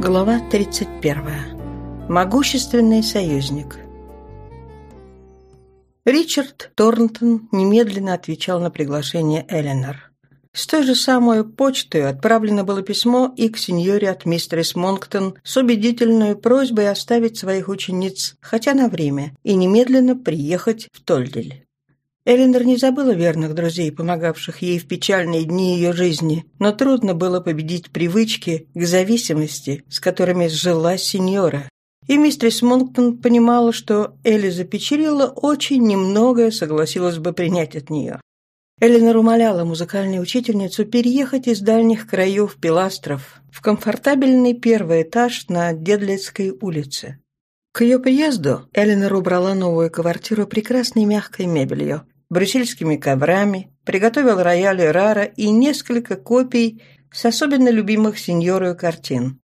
Глава 31. Могущественный союзник. Ричард Торнтон немедленно отвечал на приглашение Эленор. С той же самой почтой отправлено было письмо и к сеньоре от мистерис Монктон с убедительной просьбой оставить своих учениц хотя на время и немедленно приехать в Тольдель. Эленор не забыла верных друзей, помогавших ей в печальные дни ее жизни, но трудно было победить привычки к зависимости, с которыми сжила сеньора. И мистерис Монктон понимала, что Элиза Печерилла очень немногое согласилась бы принять от нее. Эленор умоляла музыкальную учительницу переехать из дальних краев Пиластров в комфортабельный первый этаж на Дедлицкой улице. К ее приезду Эленор убрала новую квартиру прекрасной мягкой мебелью, брюссельскими коврами, приготовил рояль Рара и несколько копий с особенно любимых сеньорою картин.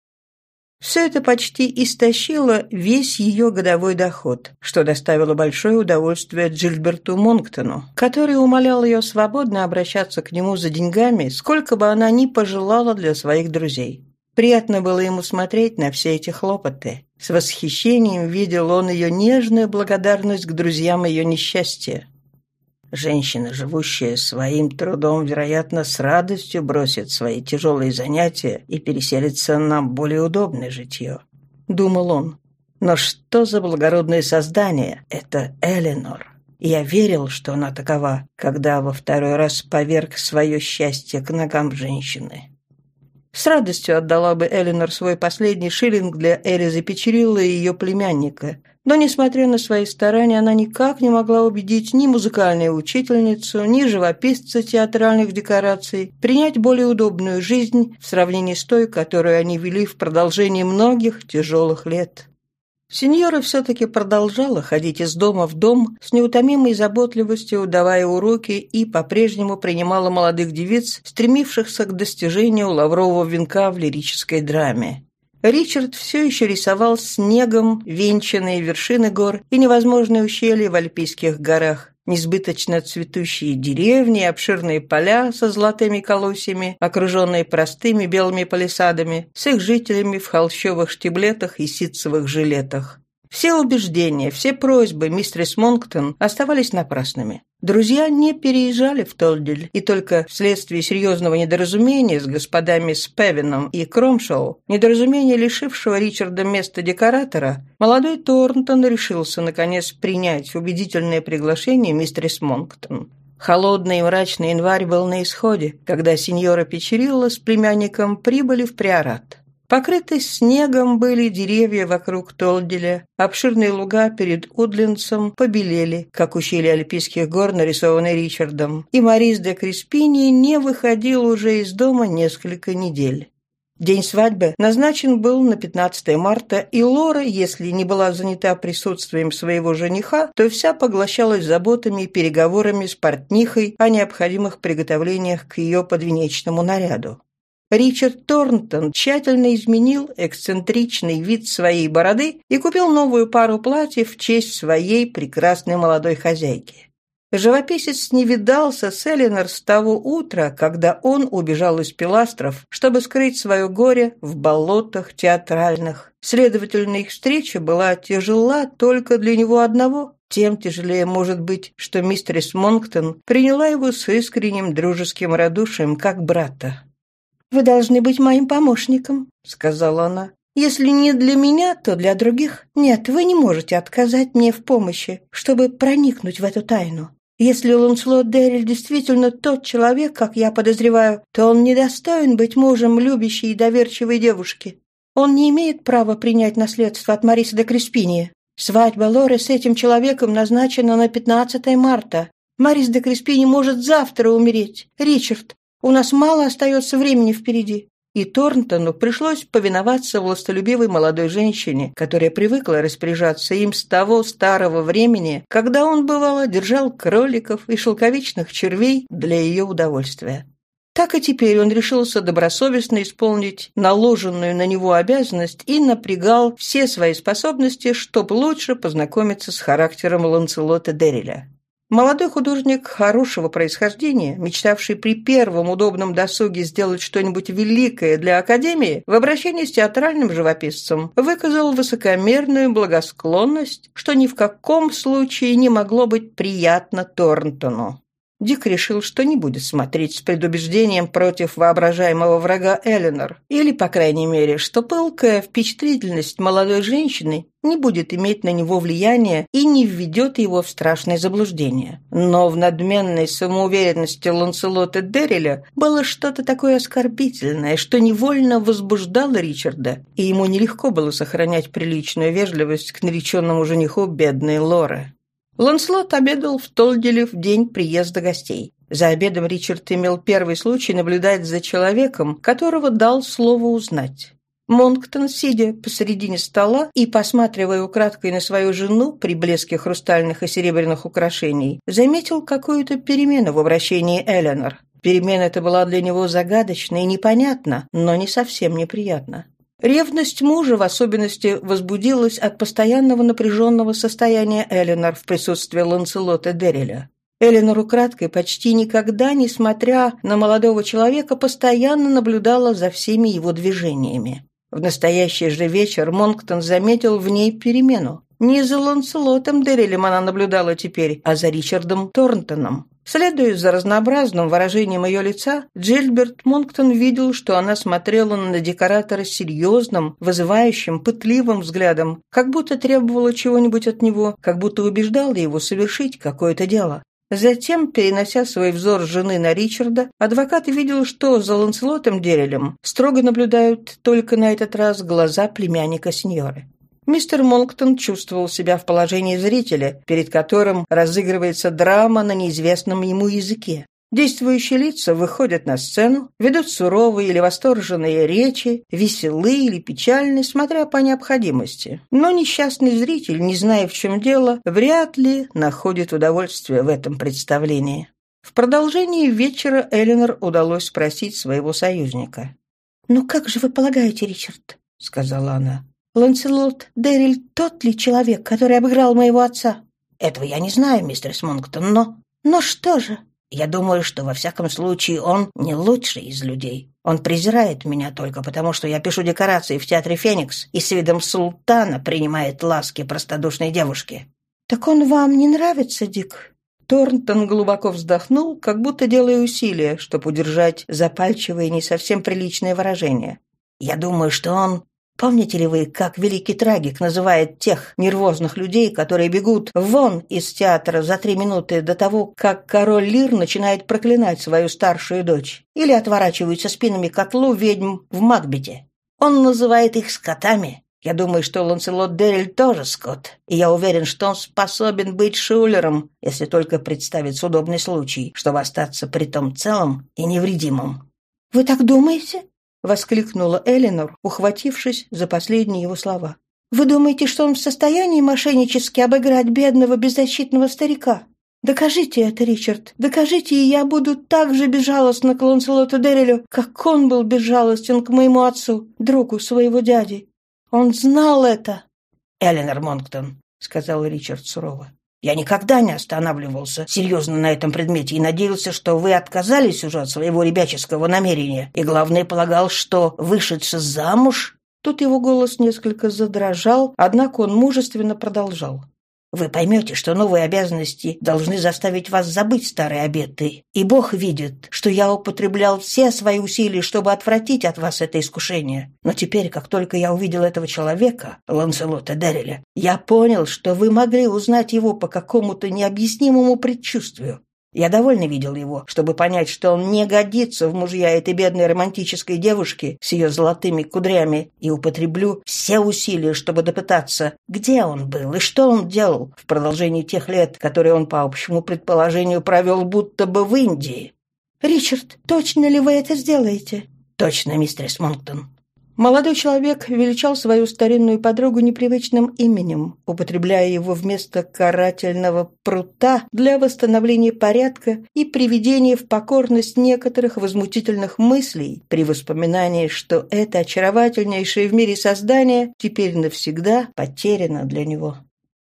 Все это почти истощило весь ее годовой доход, что доставило большое удовольствие Джильберту Монктону, который умолял ее свободно обращаться к нему за деньгами, сколько бы она ни пожелала для своих друзей. Приятно было ему смотреть на все эти хлопоты. С восхищением видел он ее нежную благодарность к друзьям ее несчастья. Женщина, живущая своим трудом, вероятно, с радостью бросит свои тяжелые занятия и переселится на более удобное житье. Думал он. Но что за благородное создание это Эленор? Я верил, что она такова, когда во второй раз поверг свое счастье к ногам женщины. С радостью отдала бы Эленор свой последний шиллинг для Элизы Печерилла и ее племянника, но, несмотря на свои старания, она никак не могла убедить ни музыкальную учительницу, ни живописца театральных декораций принять более удобную жизнь в сравнении с той, которую они вели в продолжении многих тяжелых лет. Сеньора все-таки продолжала ходить из дома в дом с неутомимой заботливостью, давая уроки и по-прежнему принимала молодых девиц, стремившихся к достижению лаврового венка в лирической драме. Ричард все еще рисовал снегом венчанные вершины гор и невозможные ущелья в Альпийских горах, несбыточно цветущие деревни, обширные поля со золотыми колосьями, окруженные простыми белыми палисадами, с их жителями в холщовых штиблетах и ситцевых жилетах. Все убеждения, все просьбы мистерис Монктон оставались напрасными. Друзья не переезжали в Толдель, и только вследствие серьезного недоразумения с господами Спевином и Кромшоу, недоразумения, лишившего Ричарда места декоратора, молодой Торнтон решился, наконец, принять убедительное приглашение мистерис Монктон. Холодный и мрачный январь был на исходе, когда сеньора Печерилла с племянником прибыли в Приорат. Покрыты снегом были деревья вокруг Толделя, обширные луга перед Удлинцем побелели, как ущелье Альпийских гор, нарисованные Ричардом, и Морис де Криспини не выходил уже из дома несколько недель. День свадьбы назначен был на 15 марта, и Лора, если не была занята присутствием своего жениха, то вся поглощалась заботами и переговорами с портнихой о необходимых приготовлениях к ее подвенечному наряду. Ричард Торнтон тщательно изменил эксцентричный вид своей бороды и купил новую пару платьев в честь своей прекрасной молодой хозяйки. Живописец не видался с Эленор с того утра, когда он убежал из пиластров, чтобы скрыть свое горе в болотах театральных. Следовательно, их встреча была тяжела только для него одного. Тем тяжелее может быть, что мистерис Монктон приняла его с искренним дружеским радушием, как брата. «Вы должны быть моим помощником», — сказала она. «Если не для меня, то для других. Нет, вы не можете отказать мне в помощи, чтобы проникнуть в эту тайну. Если Ланселот Дерриль действительно тот человек, как я подозреваю, то он недостоин быть мужем любящей и доверчивой девушки. Он не имеет права принять наследство от Мариса де Креспини. Свадьба Лоры с этим человеком назначена на 15 марта. Марис де Креспини может завтра умереть. Ричард, у нас мало остается времени впереди». И Торнтону пришлось повиноваться властолюбивой молодой женщине, которая привыкла распоряжаться им с того старого времени, когда он, бывало, держал кроликов и шелковичных червей для ее удовольствия. Так и теперь он решился добросовестно исполнить наложенную на него обязанность и напрягал все свои способности, чтобы лучше познакомиться с характером Ланцелота Дерриля. Молодой художник хорошего происхождения, мечтавший при первом удобном досуге сделать что-нибудь великое для Академии, в обращении с театральным живописцем выказал высокомерную благосклонность, что ни в каком случае не могло быть приятно Торнтону. Дик решил, что не будет смотреть с предубеждением против воображаемого врага Эленор, или, по крайней мере, что пылкая впечатлительность молодой женщины не будет иметь на него влияния и не введет его в страшное заблуждение. Но в надменной самоуверенности Ланселота Дерриля было что-то такое оскорбительное, что невольно возбуждало Ричарда, и ему нелегко было сохранять приличную вежливость к нареченному жениху бедной Лоры. Ланслот обедал в Толделе в день приезда гостей. За обедом Ричард имел первый случай наблюдать за человеком, которого дал слово узнать. Монктон, сидя посередине стола и посматривая украдкой на свою жену при блеске хрустальных и серебряных украшений, заметил какую-то перемену в обращении Эленор. Перемена эта была для него загадочна и непонятна, но не совсем неприятна. Ревность мужа в особенности возбудилась от постоянного напряженного состояния Эленор в присутствии Ланселота Дерриля. Эленор украдкой почти никогда, несмотря на молодого человека, постоянно наблюдала за всеми его движениями. В настоящий же вечер Монктон заметил в ней перемену. Не за Ланселотом Деррилем она наблюдала теперь, а за Ричардом Торнтоном. Следуя за разнообразным выражением ее лица, Джильберт Монктон видел, что она смотрела на декоратора серьезным, вызывающим, пытливым взглядом, как будто требовала чего-нибудь от него, как будто убеждала его совершить какое-то дело. Затем, перенося свой взор жены на Ричарда, адвокат видел, что за Ланселотом Дерелем строго наблюдают только на этот раз глаза племянника сеньоры. Мистер Монктон чувствовал себя в положении зрителя, перед которым разыгрывается драма на неизвестном ему языке. Действующие лица выходят на сцену, ведут суровые или восторженные речи, веселые или печальные, смотря по необходимости. Но несчастный зритель, не зная, в чем дело, вряд ли находит удовольствие в этом представлении. В продолжении вечера Эленор удалось спросить своего союзника. «Ну как же вы полагаете, Ричард?» — сказала она. Ланселот Дерриль тот ли человек, который обыграл моего отца? Этого я не знаю, мистер Смонктон, но... Но что же? Я думаю, что во всяком случае он не лучший из людей. Он презирает меня только потому, что я пишу декорации в театре «Феникс» и с видом султана принимает ласки простодушной девушки. «Так он вам не нравится, Дик?» Торнтон глубоко вздохнул, как будто делая усилия, чтобы удержать запальчивое и не совсем приличное выражение. «Я думаю, что он Помните ли вы, как великий трагик называет тех нервозных людей, которые бегут вон из театра за три минуты до того, как король Лир начинает проклинать свою старшую дочь, или отворачиваются спинами к котлу ведьм в Макбете? Он называет их скотами. Я думаю, что Ланселот Дерриль тоже скот, и я уверен, что он способен быть шулером, если только представится удобный случай, чтобы остаться при том целым и невредимым. «Вы так думаете?» — воскликнула Элинор, ухватившись за последние его слова. «Вы думаете, что он в состоянии мошеннически обыграть бедного беззащитного старика? Докажите это, Ричард. Докажите, и я буду так же безжалостна к Ланселоту Деррилю, как он был безжалостен к моему отцу, другу своего дяди. Он знал это». «Эленор Монктон», — сказал Ричард сурово. Я никогда не останавливался серьезно на этом предмете и надеялся, что вы отказались уже от своего ребяческого намерения. И главное, полагал, что вышедший замуж...» Тут его голос несколько задрожал, однако он мужественно продолжал. Вы поймете, что новые обязанности должны заставить вас забыть старые обеты. И Бог видит, что я употреблял все свои усилия, чтобы отвратить от вас это искушение. Но теперь, как только я увидел этого человека, Ланселота Дерриля, я понял, что вы могли узнать его по какому-то необъяснимому предчувствию. Я довольно видел его, чтобы понять, что он не годится в мужья этой бедной романтической девушки с ее золотыми кудрями, и употреблю все усилия, чтобы допытаться, где он был и что он делал в продолжении тех лет, которые он, по общему предположению, провел будто бы в Индии. «Ричард, точно ли вы это сделаете?» «Точно, мистер Монктон. Молодой человек величал свою старинную подругу непривычным именем, употребляя его вместо карательного прута для восстановления порядка и приведения в покорность некоторых возмутительных мыслей при воспоминании, что это очаровательнейшее в мире создание теперь навсегда потеряно для него.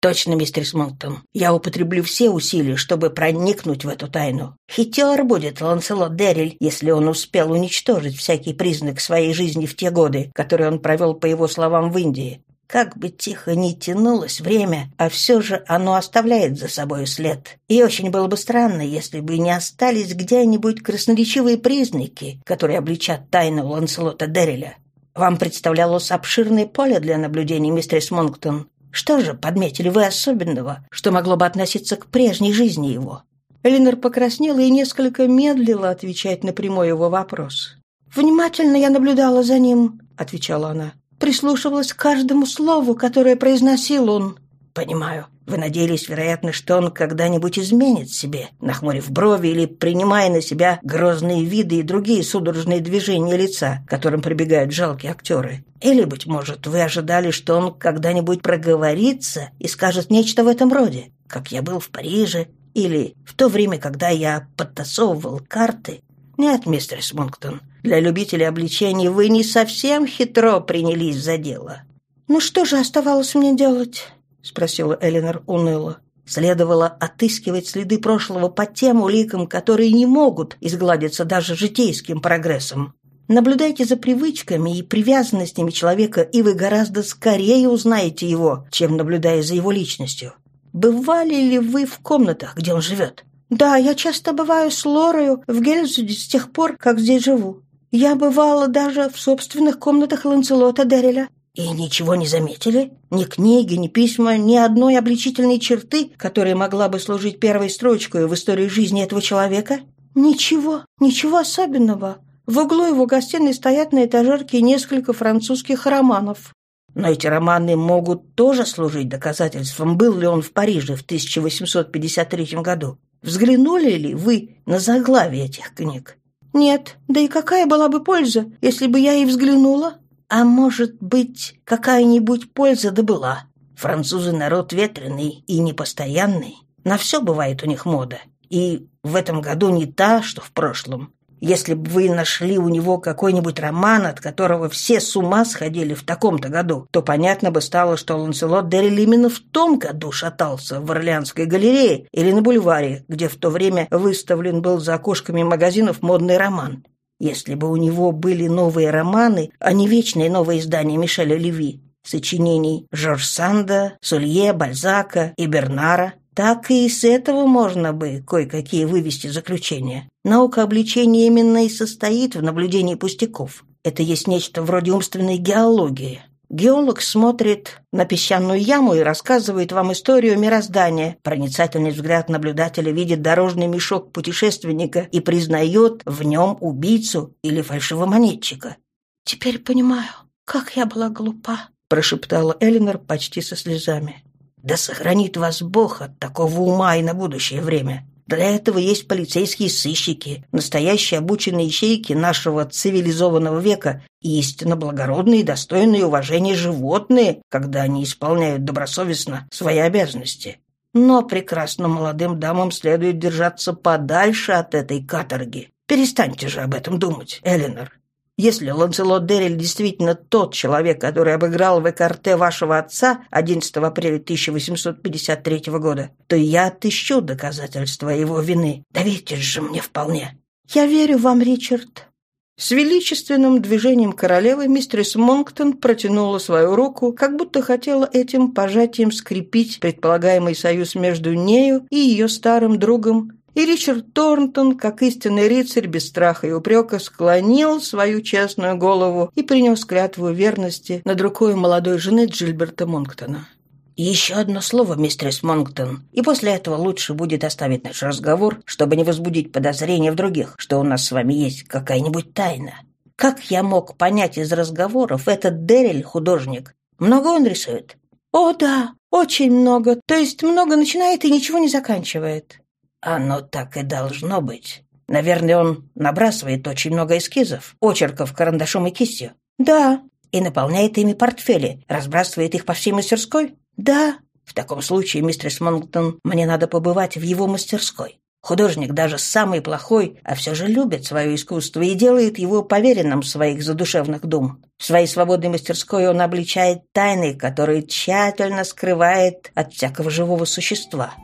«Точно, мистер Монктон. Я употреблю все усилия, чтобы проникнуть в эту тайну. Хитер будет Ланселот Дерриль, если он успел уничтожить всякий признак своей жизни в те годы, которые он провел, по его словам, в Индии. Как бы тихо ни тянулось время, а все же оно оставляет за собой след. И очень было бы странно, если бы не остались где-нибудь красноречивые признаки, которые обличат тайну Ланселота Дерриля. Вам представлялось обширное поле для наблюдений, мистер Монктон. Что же подметили вы особенного, что могло бы относиться к прежней жизни его?» Элинор покраснела и несколько медлила отвечать на прямой его вопрос. «Внимательно я наблюдала за ним», — отвечала она. «Прислушивалась к каждому слову, которое произносил он». «Понимаю. Вы надеялись, вероятно, что он когда-нибудь изменит себе, нахмурив брови или принимая на себя грозные виды и другие судорожные движения лица, которым прибегают жалкие актеры. Или, быть может, вы ожидали, что он когда-нибудь проговорится и скажет нечто в этом роде, как я был в Париже, или в то время, когда я подтасовывал карты. Нет, мистер Смонктон, для любителей обличений вы не совсем хитро принялись за дело. «Ну что же оставалось мне делать?» — спросила Эленор уныло. Следовало отыскивать следы прошлого по тем уликам, которые не могут изгладиться даже житейским прогрессом. Наблюдайте за привычками и привязанностями человека, и вы гораздо скорее узнаете его, чем наблюдая за его личностью. Бывали ли вы в комнатах, где он живет? Да, я часто бываю с Лорою в Гельзуде с тех пор, как здесь живу. Я бывала даже в собственных комнатах Ланцелота Дерриля. И ничего не заметили? Ни книги, ни письма, ни одной обличительной черты, которая могла бы служить первой строчкой в истории жизни этого человека? Ничего, ничего особенного. В углу его гостиной стоят на этажерке несколько французских романов. Но эти романы могут тоже служить доказательством, был ли он в Париже в 1853 году. Взглянули ли вы на заглавие этих книг? Нет, да и какая была бы польза, если бы я и взглянула? А может быть, какая-нибудь польза да была. Французы народ ветреный и непостоянный. На все бывает у них мода. И в этом году не та, что в прошлом. Если бы вы нашли у него какой-нибудь роман, от которого все с ума сходили в таком-то году, то понятно бы стало, что Ланселот Дерриль именно в том году шатался в Орлеанской галерее или на бульваре, где в то время выставлен был за окошками магазинов модный роман. Если бы у него были новые романы, а не вечные новые издания Мишеля Леви, сочинений Жорж Санда, Сулье, Бальзака и Бернара, так и из этого можно бы кое-какие вывести заключения. Наука обличения именно и состоит в наблюдении пустяков. Это есть нечто вроде умственной геологии. Геолог смотрит на песчаную яму и рассказывает вам историю мироздания. Проницательный взгляд наблюдателя видит дорожный мешок путешественника и признает в нем убийцу или фальшивомонетчика. «Теперь понимаю, как я была глупа», — прошептала Элинор почти со слезами. «Да сохранит вас Бог от такого ума и на будущее время. Для этого есть полицейские сыщики, настоящие обученные ищейки нашего цивилизованного века и истинно благородные и достойные уважения животные, когда они исполняют добросовестно свои обязанности. Но прекрасным молодым дамам следует держаться подальше от этой каторги. Перестаньте же об этом думать, Эленор. Если Ланселот Дерриль действительно тот человек, который обыграл в Экарте вашего отца 11 апреля 1853 года, то я отыщу доказательства его вины. Доверьтесь же мне вполне. Я верю вам, Ричард. С величественным движением королевы мистерис Монктон протянула свою руку, как будто хотела этим пожатием скрепить предполагаемый союз между нею и ее старым другом и Ричард Торнтон, как истинный рыцарь, без страха и упрека, склонил свою честную голову и принес клятву верности над рукой молодой жены Джильберта Монктона. «Еще одно слово, мистерс Монктон, и после этого лучше будет оставить наш разговор, чтобы не возбудить подозрения в других, что у нас с вами есть какая-нибудь тайна. Как я мог понять из разговоров, этот Дерриль художник? Много он рисует?» «О, да, очень много. То есть много начинает и ничего не заканчивает». Оно так и должно быть. Наверное, он набрасывает очень много эскизов, очерков карандашом и кистью. Да. И наполняет ими портфели, разбрасывает их по всей мастерской. Да. В таком случае, мистер Монктон, мне надо побывать в его мастерской. Художник даже самый плохой, а все же любит свое искусство и делает его поверенным своих задушевных дум. В своей свободной мастерской он обличает тайны, которые тщательно скрывает от всякого живого существа.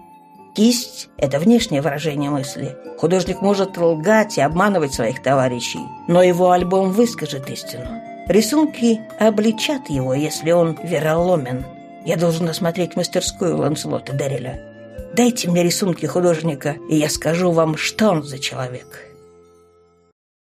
Кисть – это внешнее выражение мысли. Художник может лгать и обманывать своих товарищей, но его альбом выскажет истину. Рисунки обличат его, если он вероломен. Я должен осмотреть мастерскую Ланселота Дерриля. Дайте мне рисунки художника, и я скажу вам, что он за человек».